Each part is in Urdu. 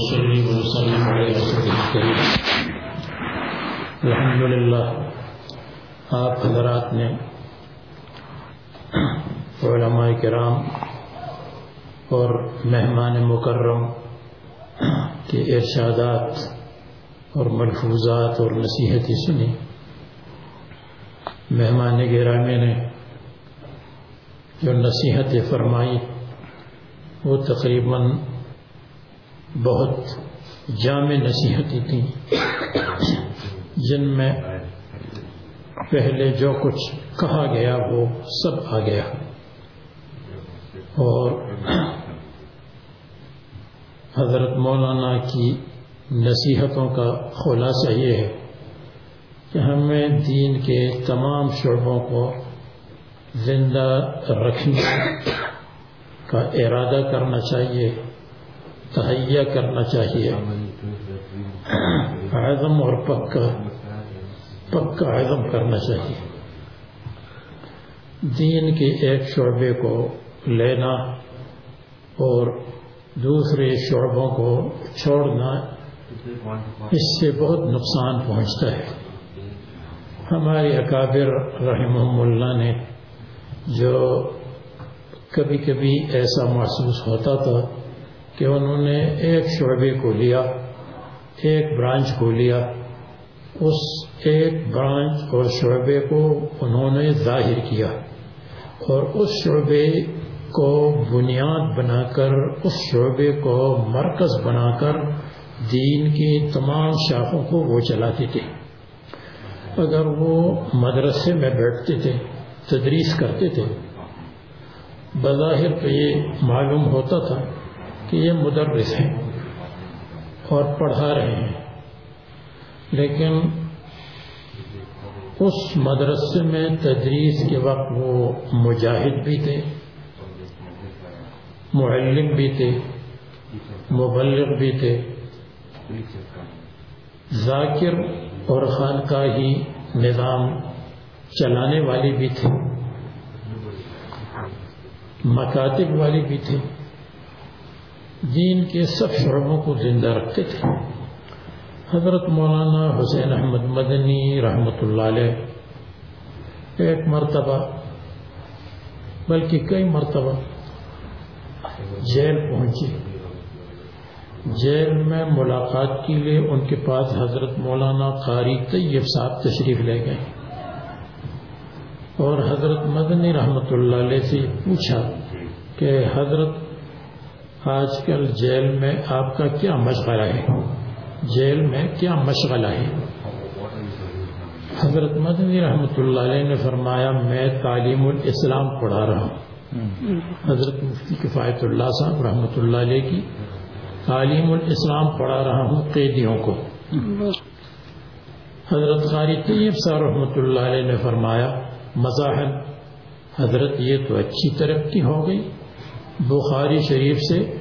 ونصلي ونسلم على رسول الكريم. الحمد للہ آپ حضرات نے علماء کرام اور مہمان مکرم کے ارشادات اور ملفوظات اور نصیحتیں سنی۔ مہمان گرامی نے جو نصیحتیں فرمائی، وہ تقریباً بہت جامع نصیحتیں تھیں، جن میں پہلے جو کچھ کہا گیا وہ سب آ گیا۔ اور حضرت مولانا کی نصیحتوں کا خلاصہ یہ ہے کہ ہمیں دین کے تمام شعبوں کو زندہ رکھنے کا ارادہ کرنا چاہیے۔ تہیا کرنا چاہیے۔ عزم اور پکا پکا عزم کرنا چاہیے۔ دین کے ایک شعبے کو لینا اور دوسرے شعبوں کو چھوڑنا اس سے بہت نقصان پہنچتا ہے۔ ہمارے اکابر رحمہ اللہ نے جو کبھی کبھی ایسا محسوس ہوتا تھا کہ انہوں نے ایک شعبے کو لیا، ایک برانچ کو لیا۔ اس ایک برانچ اور شعبے کو انہوں نے ظاہر کیا اور اس شعبے کو بنیاد بنا کر، اس شعبے کو مرکز بنا کر دین کی تمام شاخوں کو وہ چلاتے تھے۔ اگر وہ مدرسے میں بیٹھتے تھے، تدریس کرتے تھے، بظاہر پہ یہ معلوم ہوتا تھا کہ یہ مدرس ہیں اور پڑھا رہے ہیں۔ لیکن اس مدرسے میں تدریس کے وقت وہ مجاہد بھی تھے، معلم بھی تھے، مبلغ بھی تھے۔ ذاکر اور خانقاہی نظام چلانے والی بھی تھے، مکاتب والی بھی تھے۔ دین کے سب شعبوں کو زندہ رکھتے تھے۔ حضرت مولانا حسین احمد مدنی رحمۃ اللہ علیہ ایک مرتبہ، بلکہ کئی مرتبہ جیل پہنچے جیل میں ملاقات کے لیے ان کے پاس حضرت مولانا قاری طیب صاحب تشریف لے گئے۔ اور حضرت مدنی رحمۃ اللہ علیہ سے پوچھا کہ حضرت آج کل جیل میں آپ کا کیا مشغلہ ہے؟ جیل میں کیا مشغلہ ہے؟ حضرت مدنی رحمۃ اللہ علیہ نے فرمایا، میں تعلیم الاسلام پڑھا رہا ہوں۔ حضرت مفتی کفایت اللہ صاحب رحمۃ اللہ علیہ کی تعلیم الاسلام پڑھا رہا ہوں قیدیوں کو۔ حضرت قاری طیب صاحب رحمۃ اللہ علیہ نے فرمایا، مزاحم، حضرت یہ تو اچھی ترقی ہو گئی۔ بخاری شریف سے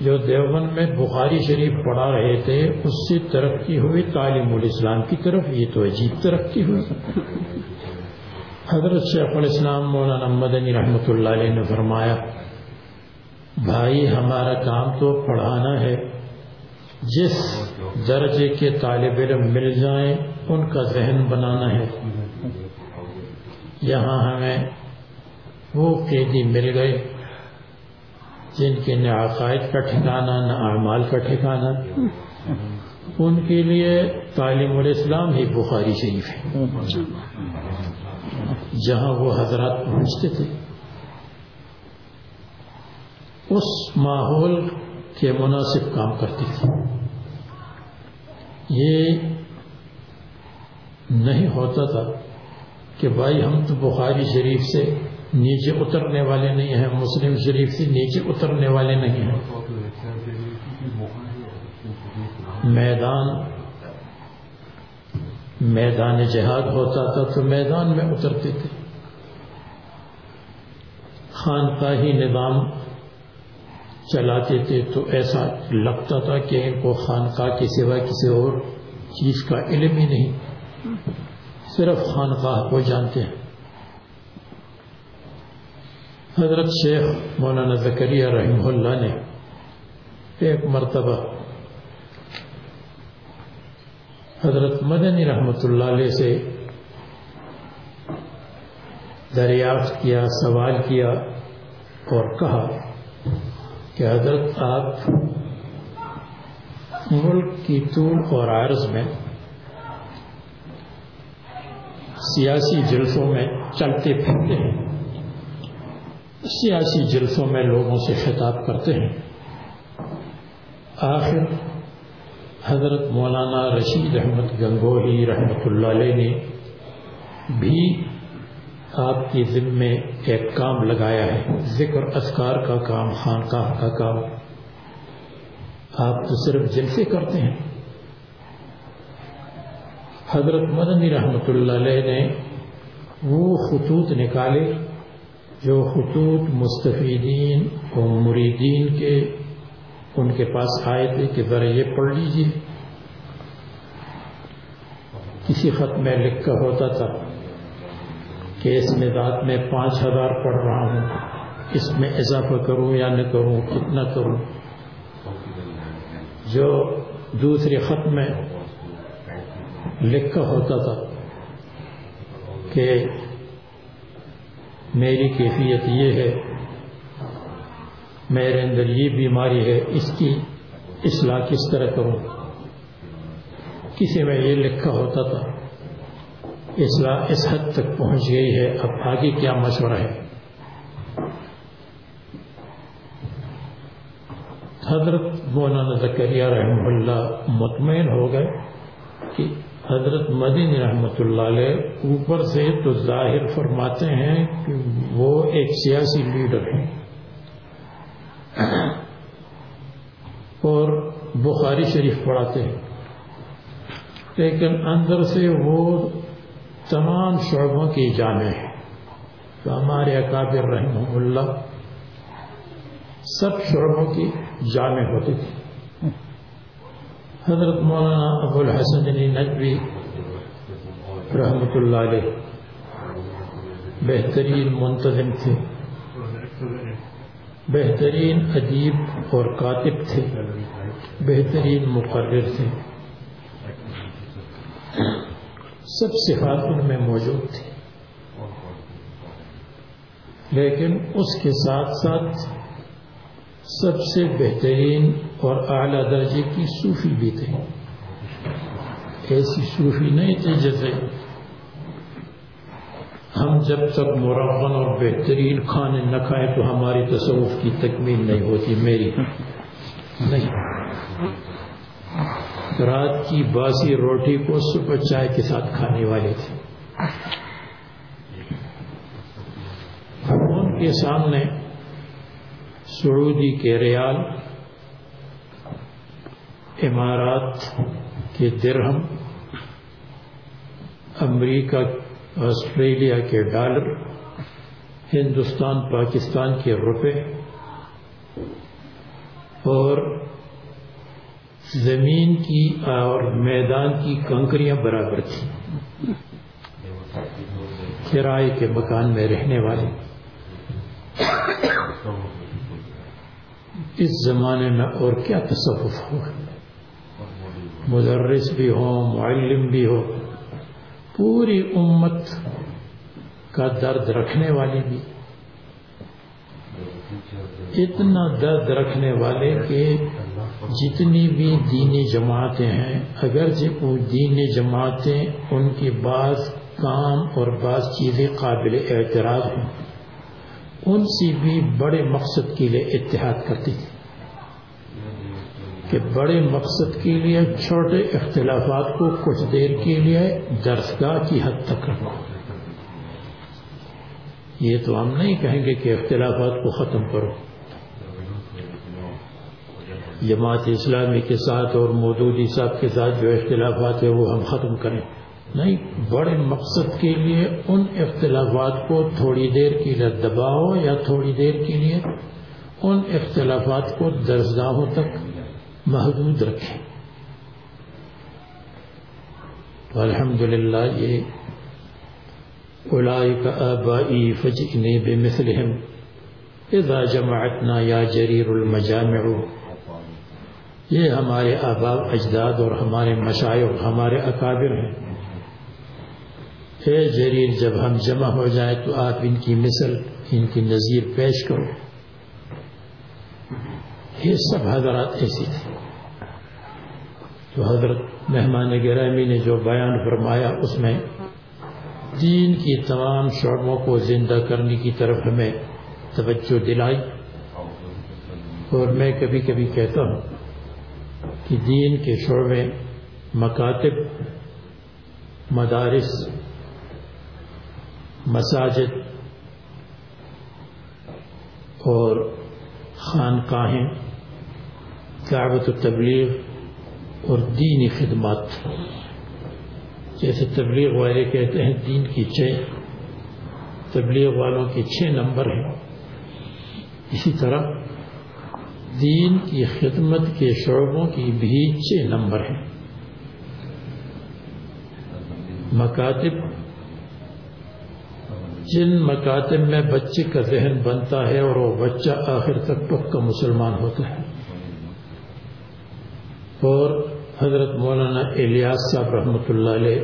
جو دیوبند میں بخاری شریف پڑھا رہے تھے، اس سے ترقی ہوئی، تعلیم الاسلام کی طرف، یہ تو عجیب ترقی ہوئی۔ حضرت شیخ الاسلام مولانا مدنی رحمۃ اللہ علیہ نے فرمایا، بھائی، ہمارا کام تو پڑھانا ہے۔ جس درجے کے طالب علم مل جائیں، ان کا ذہن بنانا ہے۔ یہاں ہمیں وہ قیدی مل گئے۔ جن کے نہ عقائد کا ٹھکانا نہ اعمال کا ٹھکانا ان کے لیے تعلیم الاسلام ہی بخاری شریف ہے۔ جہاں وہ حضرات پہنچتے تھے۔ اس ماحول کے مناسب کام کرتے تھے۔ یہ نہیں ہوتا تھا کہ بھائی ہم تو بخاری شریف سے نیچے اترنے والے نہیں ہیں، مسلم شریف سے نیچے اترنے والے نہیں ہیں۔ میدان میدان جہاد ہوتا تھا تو میدان میں اترتے تھے۔ خانقاہی نظام چلاتے تھے تو ایسا لگتا تھا کہ ان کو خانقاہ کے سوا کسی اور چیز کا علم ہی نہیں۔ صرف خانقاہ کو جانتے ہیں۔ حضرت شیخ مولانا زکریہ رحمہ اللہ نے ایک مرتبہ حضرت مدنی رحمت اللہ علیہ سے دریافت کیا، سوال کیا اور کہا کہ حضرت آپ ملک کی طول اور عرض میں سیاسی جلسوں میں چلتے پھرتے ہیں۔ سیاسی جلسوں میں لوگوں سے خطاب کرتے ہیں۔ آخر حضرت مولانا رشید احمد گنگوہی رحمۃ اللہ علیہ نے بھی آپ کی ذمے ایک کام لگایا ہے، ذکر اسکار کا کام، خانقاہ کا کام۔ آپ تو صرف جلسے کرتے ہیں۔ حضرت مدنی رحمۃ اللہ علیہ نے وہ خطوط نکالے۔ جو خطوط مستفیدین و مریدین کے، ان کے پاس آئے تھے کہ ذرا یہ پڑھ لیجیے کسی خط میں لکھ کر ہوتا تھا کہ اس میں میں پانچ ہزار پڑھ رہا ہوں۔ اس میں اضافہ کروں یا نہ کروں کتنا کروں۔ جو دوسرے خط میں لکھا ہوتا تھا کہ میری کیفیت یہ ہے، میرے اندر یہ بیماری ہے، اس کی اصلاح کس طرح کروں؟ کسی میں یہ لکھا ہوتا تھا، اصلاح اس حد تک پہنچ گئی ہے، اب آگے کیا مشورہ ہے؟ حضرت مولانا زکریہ رحمہ اللہ مطمئن ہو گئے کہ حضرت مدین رحمۃ اللہ علیہ اوپر سے تو ظاہر فرماتے ہیں کہ وہ ایک سیاسی لیڈر ہیں۔ اور بخاری شریف پڑھاتے ہیں۔ لیکن اندر سے وہ تمام شعبوں کی جامع ہیں۔ تو ہمارے اکابر رحمہ اللہ سب شعبوں کی جامع ہوتی تھی حضرت مولانا ابو الحسن نجوی رحمۃ اللہ علیہ بہترین منتظم تھے۔ بہترین ادیب اور کاتب تھے۔ بہترین مقرر تھے۔ سب صفات ان میں موجود تھے۔ لیکن اس کے ساتھ ساتھ سب سے بہترین اور اعلیٰ درجے کی صوفی بھی تھے۔ ایسی صوفی نہیں تھی جیسے ہم جب تک مرغن اور بہترین کھانے نہ کھائیں تو ہماری تصوف کی تکمیل نہیں ہوتی، میری نہیں۔ رات کی باسی روٹی کو صبح چائے کے ساتھ کھانے والے تھے۔ ان کے سامنے سعودی کے ریال، امارات کے درہم، امریکہ، آسٹریلیا کے ڈالر، ہندوستان، پاکستان کے روپے، اور زمین کی اور میدان کی کنکریاں برابر تھیں۔ کرائے کے مکان میں رہنے والے۔ اس زمانے میں اور کیا تصوف ہو مدرس بھی ہو، معلم بھی ہو، پوری امت کا درد رکھنے والی بھی۔ اتنا درد رکھنے والے کہ جتنی بھی دینی جماعتیں ہیں، اگرچہ وہ دینی جماعتیں ان کی بعض کام اور بعض چیزیں قابل اعتراض ہیں ان سے بھی بڑے مقصد کے لیے اتحاد کرتی تھی۔ کہ بڑے مقصد کے لیے، چھوٹے اختلافات کو کچھ دیر کے لیے درسگاہ کی حد تک رکھو یہ تو ہم نہیں کہیں گے کہ اختلافات کو ختم کرو۔ جماعت اسلامی کے ساتھ اور مودودی صاحب کے ساتھ جو اختلافات ہیں، وہ ہم ختم کریں۔ نہیں، بڑے مقصد کے لیے ان اختلافات کو تھوڑی دیر کے لیے دباؤ یا تھوڑی دیر کے لیے ان اختلافات کو درسگاہوں تک محدود رکھیں۔ تو الحمد للہ یہ اولئک آبائی فجئنی بمثلہم، اذا جمعتنا یا جریر المجامع، یہ ہمارے آباب اجداد اور ہمارے مشاعر ہمارے اکابر ہیں۔ اے جریر جب ہم جمع ہو جائیں تو آپ ان کی مثل، ان کی نظیر پیش کرو۔ یہ سب حضرات ایسی تھے۔ تو حضرت مہمان گرامی نے جو بیان فرمایا، اس میں دین کی تمام شعبوں کو زندہ کرنے کی طرف ہمیں توجہ دلائی۔ اور میں کبھی کبھی کہتا ہوں کہ دین کے شعبے، مکاتب، مدارس مساجد اور خانقاہیں، دعوت و تبلیغ اور دینی خدمات۔ جیسے تبلیغ والے کہتے ہیں دین کی چھ، تبلیغ والوں کے چھ نمبر ہیں۔ اسی طرح دین کی خدمت کے شعبوں کی بھی چھ نمبر ہیں۔ مکاتب جن مکاتب میں بچے کا ذہن بنتا ہے اور وہ بچہ آخر تک پکا مسلمان ہوتا ہے۔ اور حضرت مولانا الیاس صاحب رحمۃ اللہ علیہ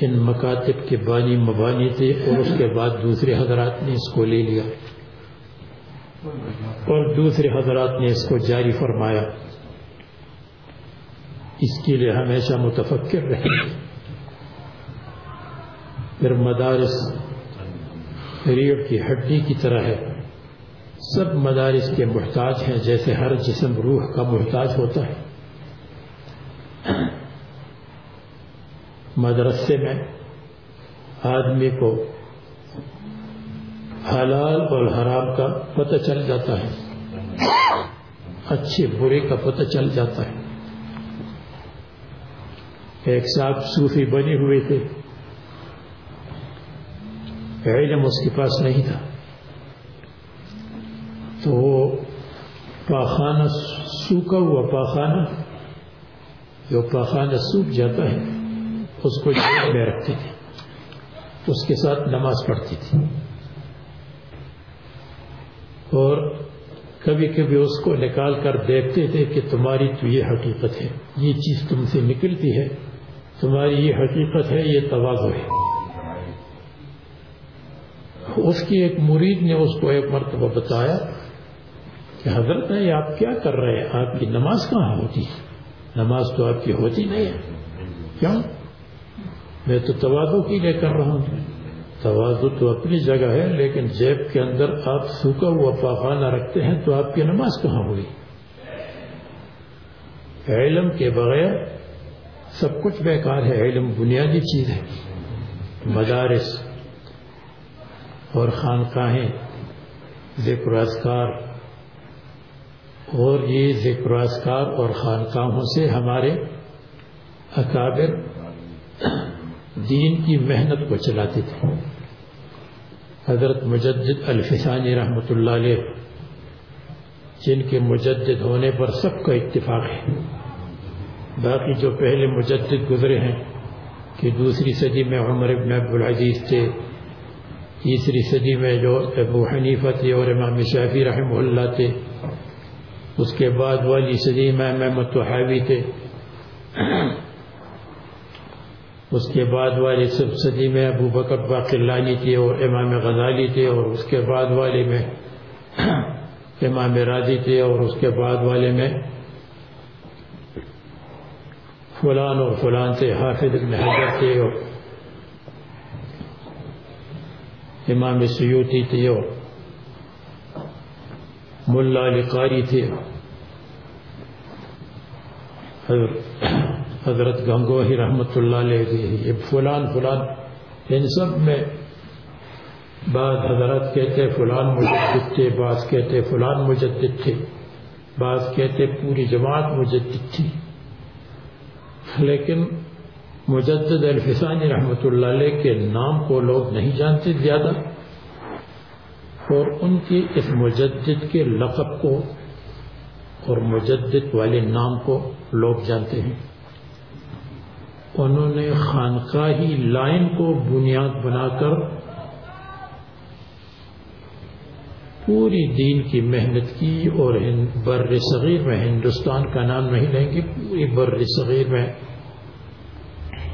ان مکاتب کے بانی مبانی تھے اور اس کے بعد دوسرے حضرات نے اس کو لے لیا۔ اور دوسرے حضرات نے اس کو جاری فرمایا۔ اس کے لیے ہمیشہ متفکر رہے۔ پھر مدارس ریڑھ کی ہڈی کی طرح ہے۔ سب مدارس کے محتاج ہیں، جیسے ہر جسم روح کا محتاج ہوتا ہے۔ مدرسے میں آدمی کو حلال اور حرام کا پتہ چل جاتا ہے۔ اچھے، برے کا پتہ چل جاتا ہے۔ ایک صاحب صوفی بنے ہوئے تھے۔ علم اس کے پاس نہیں تھا۔ تو وہ پاخانہ سوکھا ہوا پاخانہ، جو پاخانہ سوکھ جاتا ہے، اس کو جیب میں رکھتے تھے اس کے ساتھ نماز پڑھتی تھی۔ اور کبھی کبھی اس کو نکال کر دیکھتے تھے کہ تمہاری تو یہ حقیقت ہے، یہ چیز تم سے نکلتی ہے، تمہاری یہ حقیقت ہے، یہ توازو ہے۔ اس کی ایک مرید نے اس کو ایک مرتبہ بتایا کہ حضرت ہے آپ کیا کر رہے ہیں؟ آپ کی نماز کہاں ہوتی ہے؟ نماز تو آپ کی ہوتی نہیں ہے۔ کیوں؟ میں تو توازو کی لے کر رہا ہوں۔ توازو تو اپنی جگہ ہے، لیکن جیب کے اندر آپ سوکھا ہوا پاخانہ رکھتے ہیں تو آپ کی نماز کہاں ہوئی؟ علم کے بغیر سب کچھ بیکار ہے۔ علم بنیادی چیز ہے۔ مدارس۔ اور خانقاہیں، ذکر اذکار۔ اور یہ ذکر اذکار اور خانقاہوں سے ہمارے اکابر دین کی محنت کو چلاتے تھے۔ حضرت مجدد الفسانی رحمۃ اللہ علیہ، جن کے مجدد ہونے پر سب کا اتفاق ہے۔ باقی جو پہلے مجدد گزرے ہیں، کہ دوسری صدی میں عمر ابن عبدالعزیز تھے تیسری صدی میں جو ابو حنیفہ تھے اور امام شافی رحمہ اللہ تھے، اس کے بعد والی صدی میں محمد حاوی تھے۔ اس کے بعد والی سب صدی میں ابو بکر باقلانی تھے اور امام غزالی تھے، اور اس کے بعد والے میں امام راضی تھے، اور اس کے بعد والے میں فلان اور فلان تھے، حافظ ابن حضر تھے، اور امام سیوتی تھے اور ملا علی قاری تھے حضرت گنگوہی رحمت اللہ علیہ یہ فلان فلان۔ ان سب میں بعض حضرت کہتے فلان مجدد تھے، بعض کہتے فلان مجدد تھے۔ بعض کہتے پوری جماعت مجدد تھی۔ لیکن مجدد الفسانی رحمۃ اللہ علیہ کے نام کو لوگ نہیں جانتے زیادہ، اور ان کی اس مجدد کے لقب کو اور مجدد والے نام کو لوگ جانتے ہیں۔ انہوں نے خانقاہی لائن کو بنیاد بنا کر پوری دین کی محنت کی اور بر صغیر میں ہندوستان کا نام نہیں لیں گے، پوری بر صغیر میں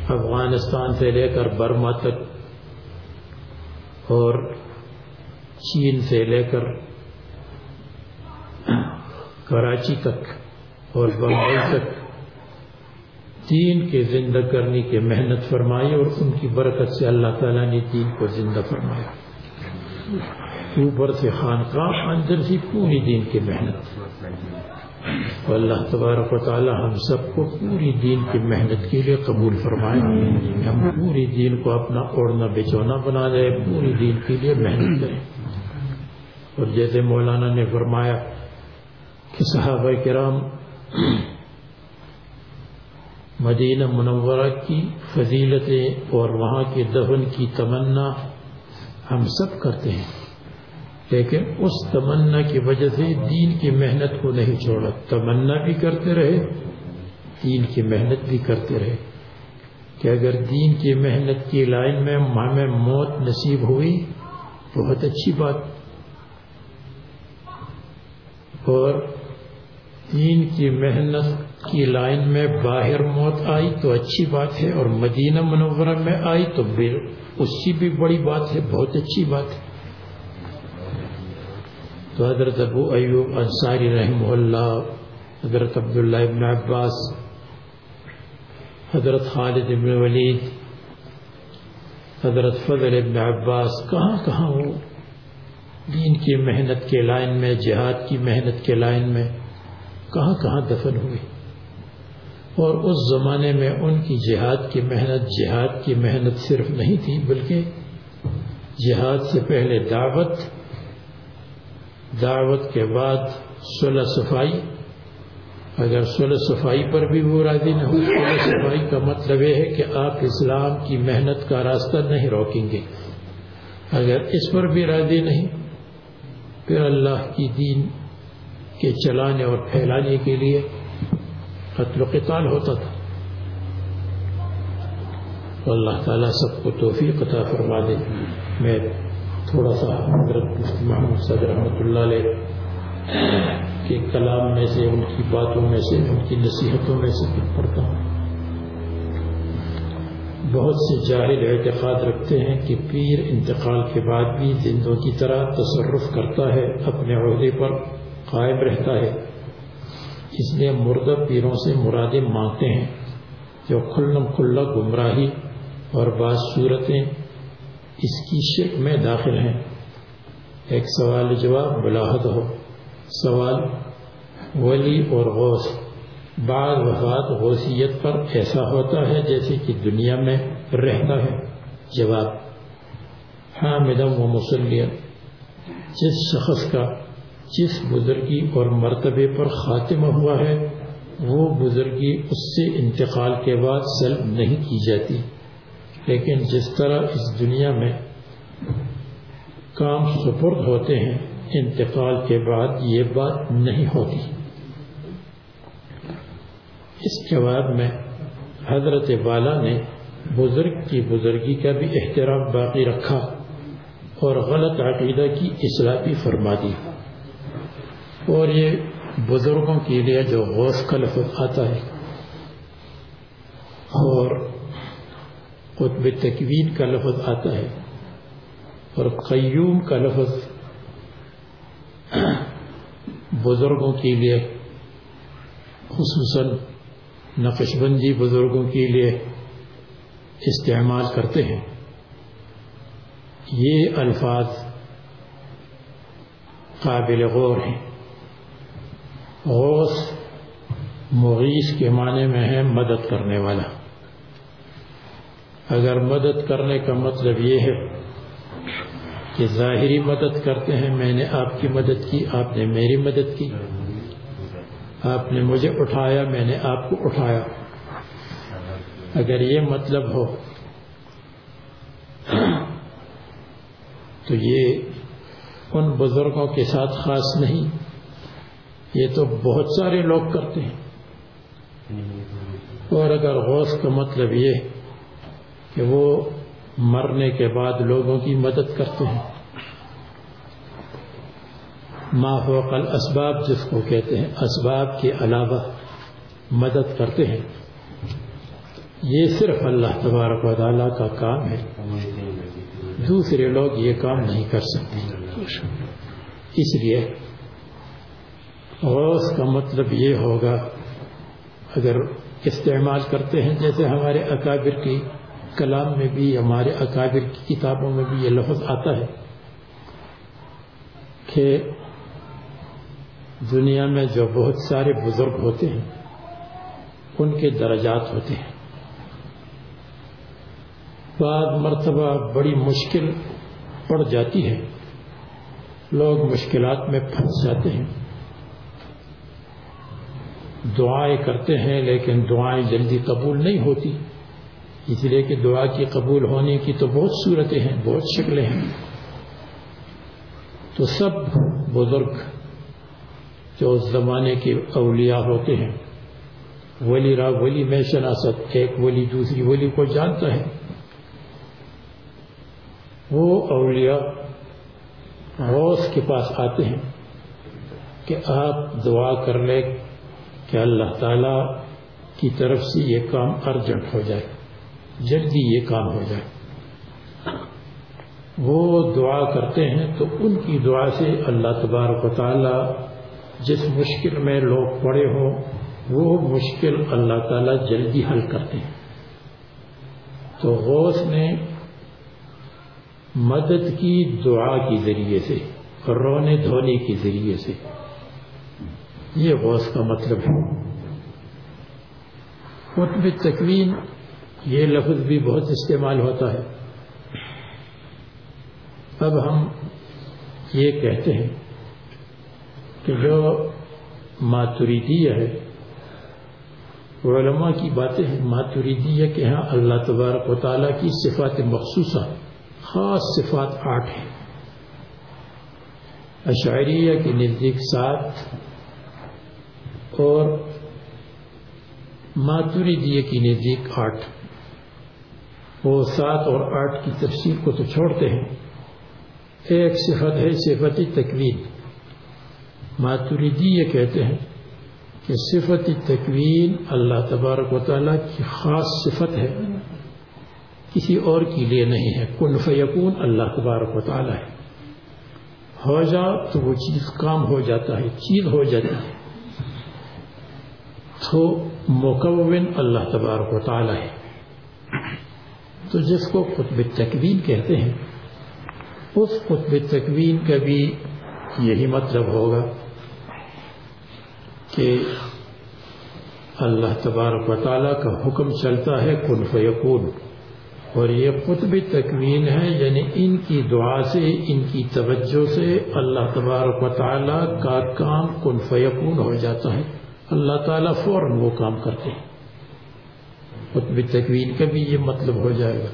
افغانستان سے لے کر برما تک اور چین سے لے کر کراچی تک اور بمبئی تک دین کے زندہ کرنے کی محنت فرمائی اور ان کی برکت سے اللہ تعالیٰ نے دین کو زندہ فرمایا۔ اوپر سے خانقاہ، اندر سے پوری دین کی محنت۔ تو اللہ تبارک و تعالی ہم سب کو پوری دین کی محنت کے لیے قبول فرمائے۔ ہم پوری دین کو اپنا اوڑنا بچونا بنا دے، پوری دین کے لیے محنت کریں۔ اور جیسے مولانا نے فرمایا کہ صحابہ کرام مدینہ منورہ کی فضیلتیں اور وہاں کے دفن کی تمنا ہم سب کرتے ہیں۔ لیکن اس تمنا کی وجہ سے دین کی محنت کو نہیں چھوڑا۔ تمنا بھی کرتے رہے، دین کی محنت بھی کرتے رہے۔ کہ اگر دین کی محنت کی لائن میں ہمیں موت نصیب ہوئی، بہت اچھی بات۔ اور دین کی محنت کی لائن میں باہر موت آئی تو اچھی بات ہے، اور مدینہ منورہ میں آئی تو اس کی بھی بڑی بات ہے، بہت اچھی بات ہے۔ تو حضرت ابو ایوب انصاری رحمہ اللہ، حضرت عبداللہ ابن عباس، حضرت خالد ابن ولید، حضرت فضل ابن عباس، کہاں کہاں وہ؟ دین کی محنت کے لائن میں، جہاد کی محنت کے لائن میں کہاں کہاں دفن ہوئے۔ اور اس زمانے میں ان کی جہاد کی محنت، جہاد کی محنت صرف نہیں تھی، بلکہ جہاد سے پہلے دعوت دعوت کے بعد صلح صفائی۔ اگر صلح صفائی پر بھی وہ راضی نہ ہو صلح صفائی کا مطلب یہ ہے کہ آپ اسلام کی محنت کا راستہ نہیں روکیں گے۔ اگر اس پر بھی راضی نہیں، پھر اللہ کی دین کے چلانے اور پھیلانے کے لیے قتل و قتال ہوتا تھا۔ اللہ تعالیٰ سب کو توفیق عطا فرما دے۔ میں تھوڑا سا حضرت محمد صدر رحمۃ اللہ علیہ کے کلام میں سے، ان کی باتوں میں سے، ان کی نصیحتوں میں سے پڑھتا ہوں۔ بہت سے جاہل اعتقاد رکھتے ہیں کہ پیر انتقال کے بعد بھی زندوں کی طرح تصرف کرتا ہے، اپنے عہدے پر قائم رہتا ہے۔ اس لیے مردہ پیروں سے مرادیں مانگتے ہیں، جو کھلم کھلا گمراہی اور بعض صورتیں اس کی شرک میں داخل ہیں۔ ایک سوال جواب بلاحت ہو۔ سوال، ولی اور غوث۔ بعض وفات غوثیت پر ایسا ہوتا ہے جیسے کہ دنیا میں رہتا ہے۔ جواب ہاں مدم و مسلم جس شخص کا، جس بزرگی اور مرتبے پر خاتمہ ہوا ہے، وہ بزرگی اس سے انتقال کے بعد سلب نہیں کی جاتی۔ لیکن جس طرح اس دنیا میں کام سپرد ہوتے ہیں، انتقال کے بعد یہ بات نہیں ہوتی۔ اس جواب میں حضرت بالا نے بزرگ کی بزرگی کا بھی احترام باقی رکھا اور غلط عقیدہ کی اصلاح بھی فرما دی۔ اور یہ بزرگوں کے لیے جو غوث کا لفظ آتا ہے اور قطب تکوین کا لفظ آتا ہے اور قیوم کا لفظ بزرگوں کے لیے، خصوصاً نقش بندی بزرگوں کے لیے استعمال کرتے ہیں۔ یہ الفاظ قابل غور ہیں۔ غوث، مغیث کے معنی میں ہے مدد کرنے والا۔ اگر مدد کرنے کا مطلب یہ ہے کہ ظاہری مدد کرتے ہیں، میں نے آپ کی مدد کی، آپ نے میری مدد کی۔ آپ نے مجھے اٹھایا، میں نے آپ کو اٹھایا۔ اگر یہ مطلب ہو، تو یہ ان بزرگوں کے ساتھ خاص نہیں۔ یہ تو بہت سارے لوگ کرتے ہیں۔ اور اگر غوث کا مطلب یہ کہ وہ مرنے کے بعد لوگوں کی مدد کرتے ہیں۔ ما فوق الاسباب جس کو کہتے ہیں، اسباب کے علاوہ مدد کرتے ہیں۔ یہ صرف اللہ تبارک و تعالیٰ کا کام ہے۔ دوسرے لوگ یہ کام نہیں کر سکتے۔ اس لیے غوث کا مطلب یہ ہوگا، اگر استعمال کرتے ہیں، جیسے ہمارے اکابر کی کلام میں بھی، ہمارے اکابر کی کتابوں میں بھی یہ لفظ آتا ہے کہ دنیا میں جو بہت سارے بزرگ ہوتے ہیں، ان کے درجات ہوتے ہیں۔ بعض مرتبہ بڑی مشکل پڑ جاتی ہے۔ لوگ مشکلات میں پھنس جاتے ہیں۔ دعائیں کرتے ہیں لیکن دعائیں جلدی قبول نہیں ہوتی۔ اس لیے کہ دعا کی قبول ہونے کی تو بہت صورتیں ہیں، بہت شکلیں ہیں۔ تو سب بزرگ جو اس زمانے کے اولیاء ہوتے ہیں، ولی را، ولی میں شناست ایک ولی دوسری ولی کو جانتا ہے۔ وہ اولیاء روز کے پاس آتے ہیں کہ آپ دعا کر لیں کہ اللہ تعالی کی طرف سے یہ کام ارجنٹ ہو جائے۔ جلدی یہ کام ہو جائے۔ وہ دعا کرتے ہیں تو ان کی دعا سے اللہ تبارک و تعالی جس مشکل میں لوگ پڑے ہوں، وہ مشکل اللہ تعالی جلدی حل کرتے ہیں۔ تو غوث نے مدد کی دعا کے ذریعے سے، رونے دھونے کے ذریعے سے۔ یہ غوث کا مطلب ہے۔ قطب تکوین یہ لفظ بھی بہت استعمال ہوتا ہے۔ اب ہم یہ کہتے ہیں کہ جو ماتریدیہ ہے، علماء کی باتیں ہیں۔ ماتریدیہ کے ہاں اللہ تبارک و تعالیٰ کی صفات مخصوصہ خاص صفات آٹھ ہیں۔ اشعریہ کے نزدیک سات اور ماتریدیہ کی نزدیک آٹھ۔ وہ سات اور آٹھ کی تفصیل کو تو چھوڑتے ہیں۔ ایک صفت ہے صفت تکوین۔ ماتریدی یہ کہتے ہیں کہ صفت تکوین اللہ تبارک و تعالیٰ کی خاص صفت ہے۔ کسی اور کے لیے نہیں ہے۔ کن فیقون اللہ تبارک و تعالیٰ ہے۔ ہو جا تو وہ چیز کام ہو جاتا ہے، چیز ہو جاتی ہے۔ تو مکون اللہ تبارک و تعالیٰ ہے۔ تو جس کو قطب تکوین کہتے ہیں، اس قطب تکوین کا بھی یہی مطلب ہوگا کہ اللہ تبارک و تعالیٰ کا حکم چلتا ہے، کن فیقون اور یہ قطب تکوین ہے یعنی ان کی دعا سے، ان کی توجہ سے اللہ تبارک و تعالیٰ کا کام کن فیقون ہو جاتا ہے۔ اللہ تعالیٰ فوراً وہ کام کرتے ہیں۔ قطب تکوین کا بھی یہ مطلب ہو جائے گا۔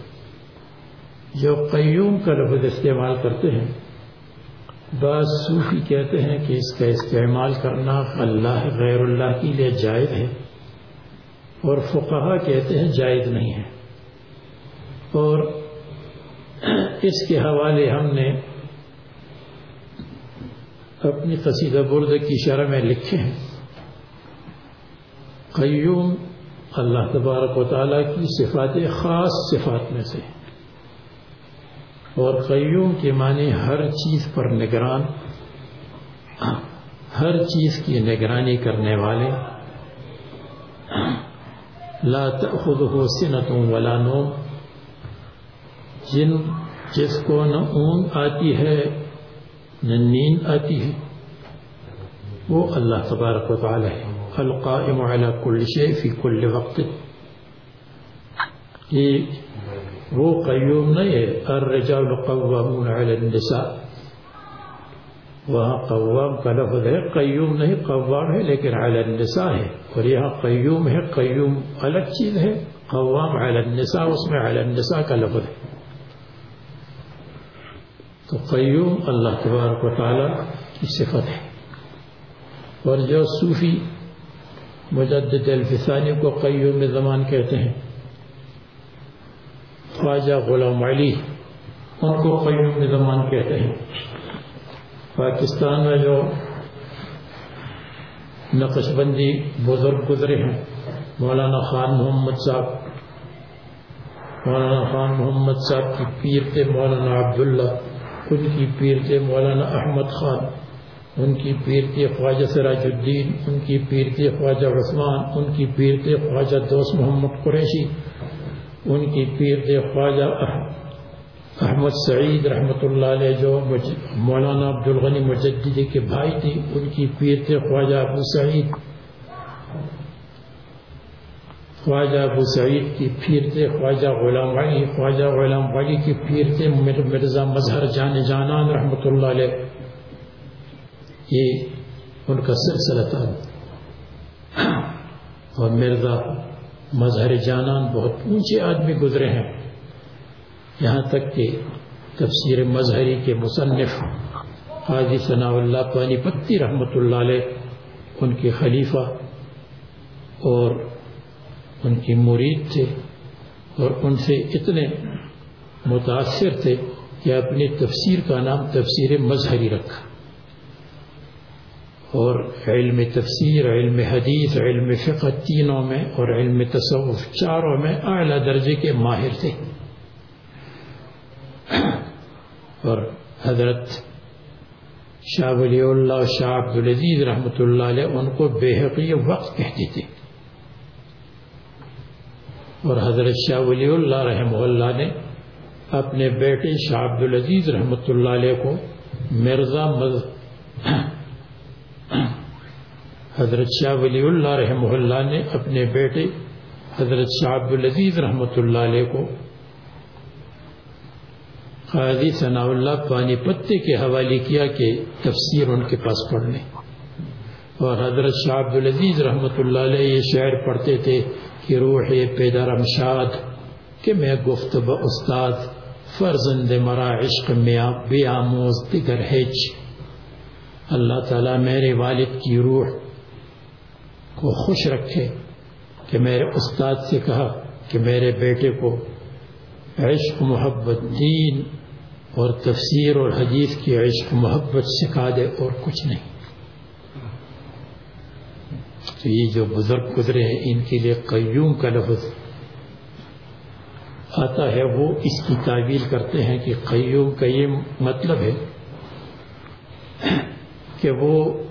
جو قیوم کا لفظ استعمال کرتے ہیں، بعض صوفی کہتے ہیں کہ اس کا استعمال کرنا اللہ غیر اللہ کے لیے جائز ہے، اور فقہ کہتے ہیں جائز نہیں ہے۔ اور اس کے حوالے ہم نے اپنی قصیدہ برد کی شرح میں لکھے ہیں۔ قیوم اللہ تبارک و تعالیٰ کی صفات خاص صفات میں سے اور قیوم کے معنی ہر چیز پر نگران، ہر چیز کی نگرانی کرنے والے۔ لا تأخذه سنة ولا نوم۔ جن، جس کو نہ اونگ آتی ہے، نہ نیند آتی ہے، وہ اللہ تبارک و تعالی ہے۔ القائم على كل شيء في كل وقت. یہ وہ قیوم نہیں ہے. الرجال قوامون على النساء. وہاں قوام کا لفظ ہے. قیوم نہیں، قوام ہے، لیکن علی النساء ہے. اور یہاں قیوم ہے، قیوم الگ چیز ہے. قوام علی النساء، اس میں علی النساء کا لفظ ہے. تو قیوم اللہ تبارک و تعالی کی صفت ہے. اور جو صوفی مجدد الفسانی کو قیوم زمان کہتے ہیں۔ خواجہ غلام علی ان کو قیوم زمان کہتے ہیں۔ پاکستان میں جو نقش بندی بزرگ گزرے ہیں، مولانا خان محمد صاحب۔ مولانا خان محمد صاحب کی پیر تھے مولانا عبداللہ ان کی پیر تھے مولانا احمد خان۔ ان کی پیر تھے خواجہ سراج الدین، ان کی پیر خواجہ عثمان، ان کی پیر تھے خواجہ دوست محمد قریشی، ان کی پیر خواجہ احمد سعید رحمۃ اللہ علیہ جو مولانا عبد الغنی مجددی کے بھائی تھی، ان کی پیر خواجہ ابو سعید، خواجہ ابو سعید کی پیر تھے خواجہ غلام علی، خواجہ غلام علی کی پیر تھے مرزا مظہر جان جانان رحمۃ اللہ علیہ۔ یہ ان کا سلسلہ تھا۔ اور مرزا مظہر جانان بہت اونچے آدمی گزرے ہیں۔ یہاں تک کہ تفسیر مظہری کے مصنف حاجی ثناء اللہ پانی پتی رحمۃ اللہ علیہ، ان کے خلیفہ اور ان کی مرید تھے اور ان سے اتنے متاثر تھے کہ اپنی تفسیر کا نام تفسیر مظہری رکھا۔ اور علم تفسیر، علم حدیث، علم فقہ تینوں میں اور علم تصوف چاروں میں اعلیٰ درجے کے ماہر تھے۔ اور حضرت شاہ ولی اللہ، شاہ عبد العزیز رحمۃ اللہ علیہ ان کو بے حقی وقت کہتے تھے۔ اور حضرت شاہ ولی اللہ رحمہ اللہ نے اپنے بیٹے شاہ عبد العزیز رحمۃ اللہ علیہ کو مرزا مز... حضرت شاہ ولی اللہ رحمہ اللہ نے اپنے بیٹے حضرت شاہ عبد العزیز رحمۃ اللہ علیہ کو قاضی ثناء اللہ پانی پتے کے حوالے کیا کہ تفسیر ان کے پاس پڑھنے اور حضرت شاہ عبد العزیز رحمۃ اللہ علیہ یہ شعر پڑھتے تھے کہ روح پیدر امشاد کہ میں گفت استاد، فرزند مرا عشق میں بے آموز دیگر ہیچ اللہ تعالیٰ میرے والد کی روح کو خوش رکھے کہ میرے استاد سے کہا کہ میرے بیٹے کو عشق محبت دین اور تفسیر اور حدیث کی عشق محبت سکھا دے اور کچھ نہیں۔ تو یہ جو بزرگ گزرے ہیں، ان کے لیے قیوم کا لفظ آتا ہے۔ وہ اس کی تعویل کرتے ہیں کہ قیوم کا یہ مطلب ہے کہ وہ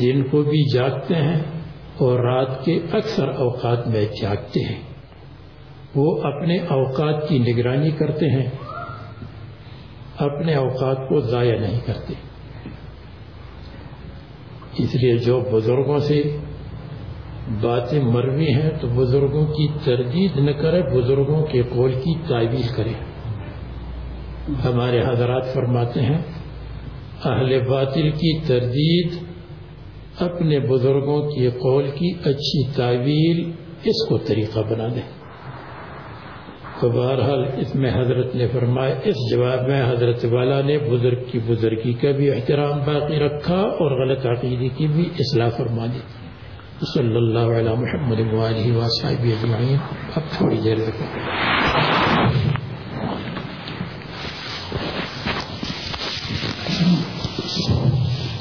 دن کو بھی جاگتے ہیں اور رات کے اکثر اوقات میں جاگتے ہیں۔ وہ اپنے اوقات کی نگرانی کرتے ہیں۔ اپنے اوقات کو ضائع نہیں کرتے۔ اس لیے جو بزرگوں سے باتیں مروی ہیں، تو بزرگوں کی تردید نہ کرے، بزرگوں کے قول کی تعویل کرے۔ ہمارے حضرات فرماتے ہیں، اہل باطل کی تردید اپنے بزرگوں کے قول کی اچھی تعویل اس کو طریقہ بنا دیں۔ تو بہرحال اس میں حضرت نے فرمایا، اس جواب میں حضرت والا نے بزرگ کی بزرگی کا بھی احترام باقی رکھا اور غلط عقیدے کی بھی اصلاح فرما دی۔ صلی اللہ علیہ محمد اب تھوڑی دیر